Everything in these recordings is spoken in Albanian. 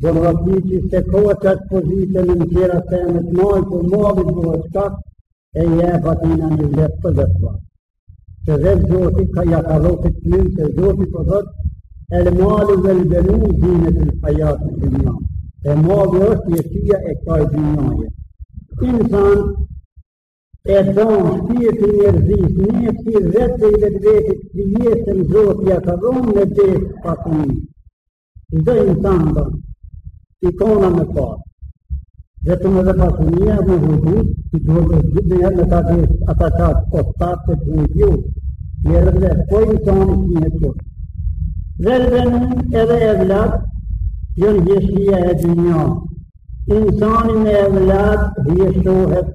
Por në të që se kohë që atë pozitën në tjera të e në të majë, për malit në në shkak, e je e batina një letë për dhe të Se dhe zotit ka ja ka dhëtë të të se Zoti po thotë, el malu vel benune zinetul hajatid dunja. E mali është hjeshia e ksaj dynjaje. Insan, e don shpirti njerëzit, një si dhe të i dhe të vetit, si jesë të në Zoti ja ka dhëmë në dhe të Çdo insan don, i kona me parë, vetëm edhe pasunia, më dhe një, i të më dhe një, dhe në të dhe ata ka të të të të të një kjo, i e rëndë, po insani një kjo. Vel benun edhe evladt, jonë hjeshia e dynjas, insani me evlad hjeshohet,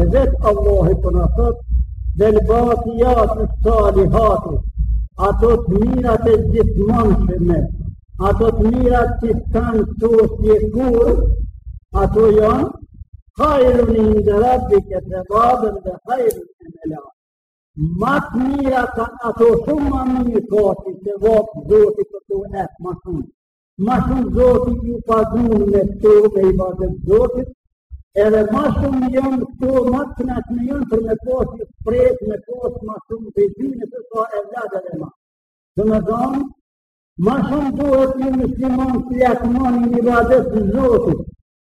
E vetë Allahi po na thot, vel bakijatus salihatu, ato të mirat e gjithmonshme, ato të mirat që s'kanë të sosje kurr, ato janë, hajrun inde rabbike thevaben ve hajrun emela. Ma t'mira ato shumë ma mirë ka sevap Zoti për to e ma shumë. ma shumë Zoti ju pagun me këto me ibadet Zotit, edhe ma shumë jonë këto ma të knaqshme jonë për me pasë shpresë, me pasë ma shumë të gjynë se ka evlad edhe mal. Domethanë, ma shumë duhet një musliman të lakmon në ibadet të Zotit,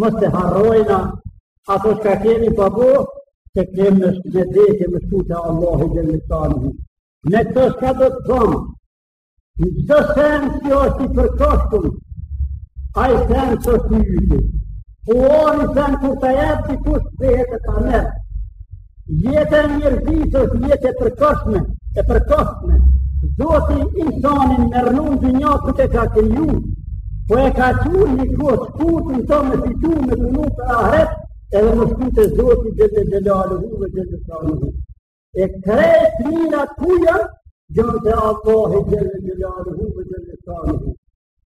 Mos të harrojna ato çka kemi pa po bo, se kemi një ditë me shku te Allahi xhele shanuhu. Në këto shka do të thonë, në çdo sen që është i përkohshëm, ai sen që është i yti, po ai sen kur tjetër dikush bëhet e ta merr, Jeta e njerëzisë është jetë e përkohshme, e përkohshme. Zoti insanin me rrnu në dynja nuk e ka kriju, po e ka çu një kohë të shkurtën këtu me fitu me punu për ahiret, edhe me shku te Zoti xhele xhelaluhu xhele shanuhu. E krejt mina kuja, gjënë te Allahi xhele xhelaluhu xhele shanuhu.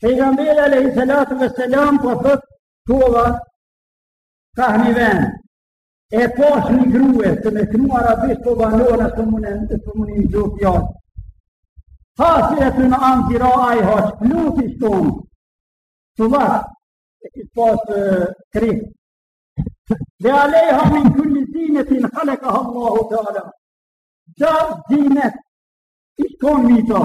Pejgamberi alejhi salatu vesselam po thot shkova kah një vend e pash një grue të me knu arabisht po banon atë mune të të mune një gjokë jo. Hasireten an dhiraajha, plut i shtonë, të lasë, e kështë pas të kri. Ve alejha min kulli zinetin halekaha Allahu teala. Gja zinet, i shtonë mito,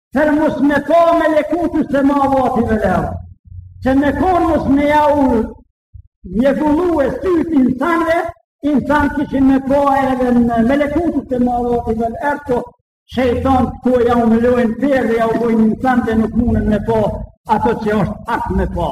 për mos me pa melekutu semavati vel erd, se me konë mos me jau mjegullu sytë insanve, insant kishin me pa edhe në melekutu semavati vel erd, po shejtont po jau mlojnë, perde jau vojnë insanve nuk mundën me pa ato që është hak me pa.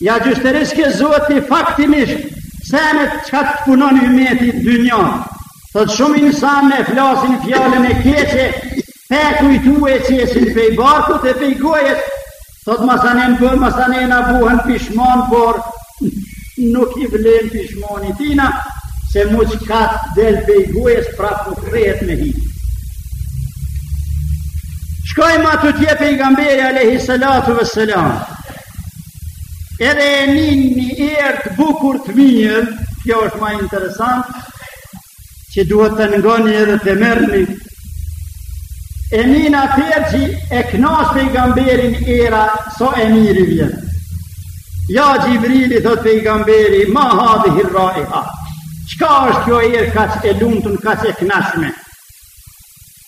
Ja gjysteriske Zoti faktimisht, se me qka të punon ymeti dynjon. Thot shumë insan e flasin fjalën e keqe, pa kujtu e qesin pej barkut e pej gojes. Thot masanen b, masanena buhen pishman, por nuk i vlen pishmani i tina, se mu qka të del pej gojes, prap nuk kthehet me hi. Shkoj ma tutje pejgamberi, alejhi salatu ve selam. Edhe e nin një erë të bukur të mirë, kjo është ma interesant, që duhet ta ngoni edhe ta merrni. E nin at erë që e knas pejgamberin era, sa e mirë i vjen. Ja Xhibril, thot pejgamberi, ma hadhihi rraiha. Qka është kjo erë kaq e lumtun, kaq e knaqshme?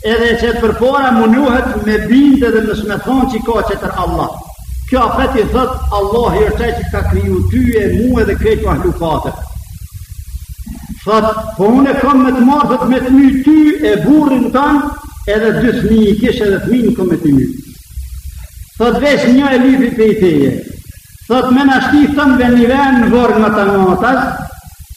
Edhe e qet përpara, munohet me bind edhe mos me than që ka qetër Allah. Kjo apet i thotë Allahi është aj që ka kriju ty e mu edhe krejt mahlukatet. Thotë, po unë e kam me të marr, thotë me të myt ty e burrin tand edhe dy fmi i kish edhe fmin kom me t'i myt. Thotë veç një e lypi prej teje. Thotë me na shti, thotë, në një ven në vorr në të natas,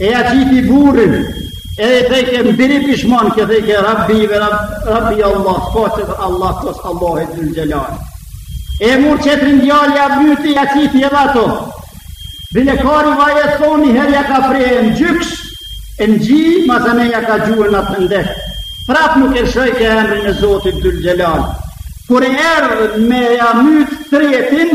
E ja qiti burrin, edhe thojke mbiri pishman, ke thojke rabbi, ve rabbi Allah, s'ka qetër Allah, pos Allahut dhul xhelal. E mur qetrin djal ja myti, ja qiti edhe ato. Bile ka rivajet thonë, herë ja ka pre në gjyks, e në gji, masanej ja ka gjuën në të ndeh. Prap nuk e lshojke emrin e Zotit dhul xhelal. Kur erdh me ja myt tretin,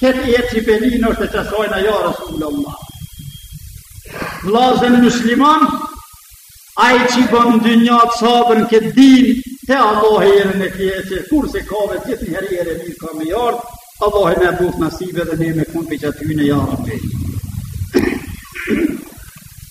Këtë jetë që pelinë është e qasojnë ajo, Rasullu Allah. Vlazen musliman, a i që bënë dy një atë sabër në këtë din, te Allah e jere në kje, që kur se ka dhe gjithë një herë jere mirë ka me jarë, Allah e me bukë nasive dhe ne me kumë për që aty në jarë.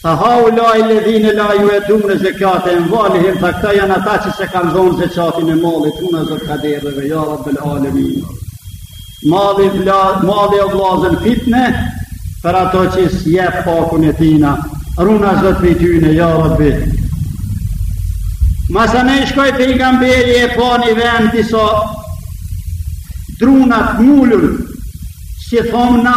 Tha haulai ledhine la juedune zekate emvalihim, tha këta janë ata që s'e kanë dhonë zekatin e malit, runa Zot kederve ja rabbel alemin. Mali, vllazën, fitne, për ato që s'e jep hakun e tina, runa Zot prej tyne ja rabbi. Masanej shkoj pejgamberi e pa një vend disa druna mullur, si thonë na,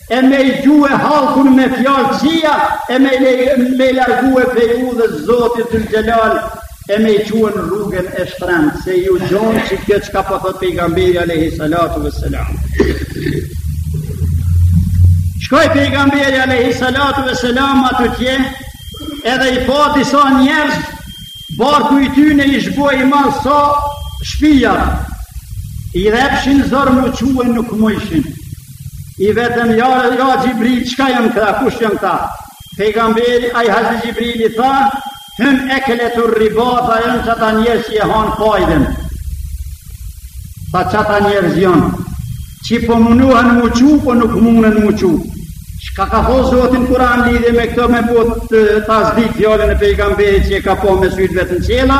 e me i gjue hallkun me fjalë qia, e me, le, me i largue pej udhës Zotit zul xhelal, e me i çue n'rrugën e shtrembt, se ju gjon qikjo çka po thot pejgamberi alejhi salatu ve selam. Shkoi pejgamberi alejhi salatu ve selam ma tutje, edhe i pa disa njerëz, barku i tyne ish bo i madh sa shpija, i jepshin zor m'u çu e nuk mujshin, I vetëm ja, ja Xhibril, çka jon këta, kush jon këta? Pejgamberi, ai Hazri Xhibrili tha, hum ekeletur riba, tha jon qata njerëz që e hanë fajden. Tha qata njerëz janë, që po munohen m'u çu, po nuk munen m'u çu. Çka ka thonë Zoti n'Kuran lidhje me këto me bo tasdik fjalën e Pejgamberit që e ka pa me sytë e vet në qiella,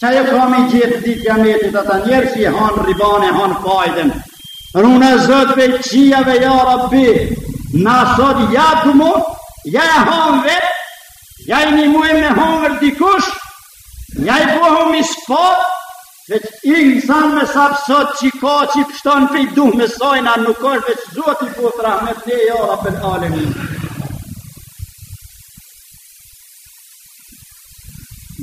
Qajo ka me i gjetë dit kijametit ata njerëz që e hanë riban e hanë fajden. Runa Zot pej qijave, ja rabbi, na sot ja të mu, ja e hanë vetë, ja i nimojmë me hongër dikush, ja i bohemi ispat, veç i në zanë me hesap sot që ka qi pshton pej duhmës sajna, nuk është veç Zoti boftë rahmet ne, ja rabbil alemin.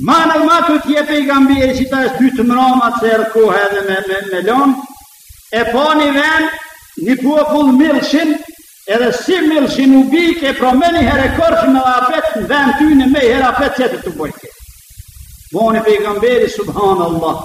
Ma në ma tutje Pejgamberi e qita është dy të mrama se erdh koha edhe me, me, me lonë, e pa një ven, një popull milshin, edhe si milshin u bike, e pra me një herë e korrshin edhe apet, në ven tyne meherë apet tjetër bojke. Boni pejgamberi, subhanallah,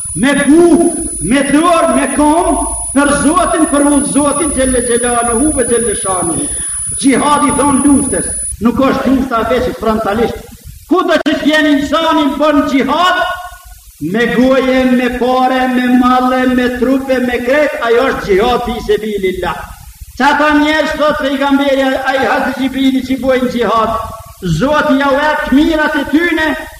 Me gjuhë, me dorë, me kom, për Zotin, për udhë t'Zotit, xhele xhelaluhu ve xhele shanuhu. Xhihad i thonë luftës, nuk është lufta veç frontalisht. Kudo që të jen insani n'bon xhihad, me gojë e me pare, me mall e me trup e me krejt, ajo është xhihad fi sebilillah. Qata njerëz thot Pejgamberi, ai Hazri Xhibrili që bojnë xhihad, Zoti jau jep të mirat e tyne,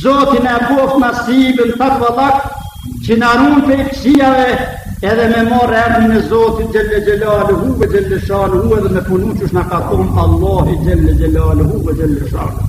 Zoti në apoft në sibën të të vëllak, që në arunë për i pësijave, edhe me morë e në Zoti gjellë gjellë hu, gjellë shalë hu, edhe me punu që shë në ka thonë Allahi gjellë gjellë hu, gjellë shalë hu.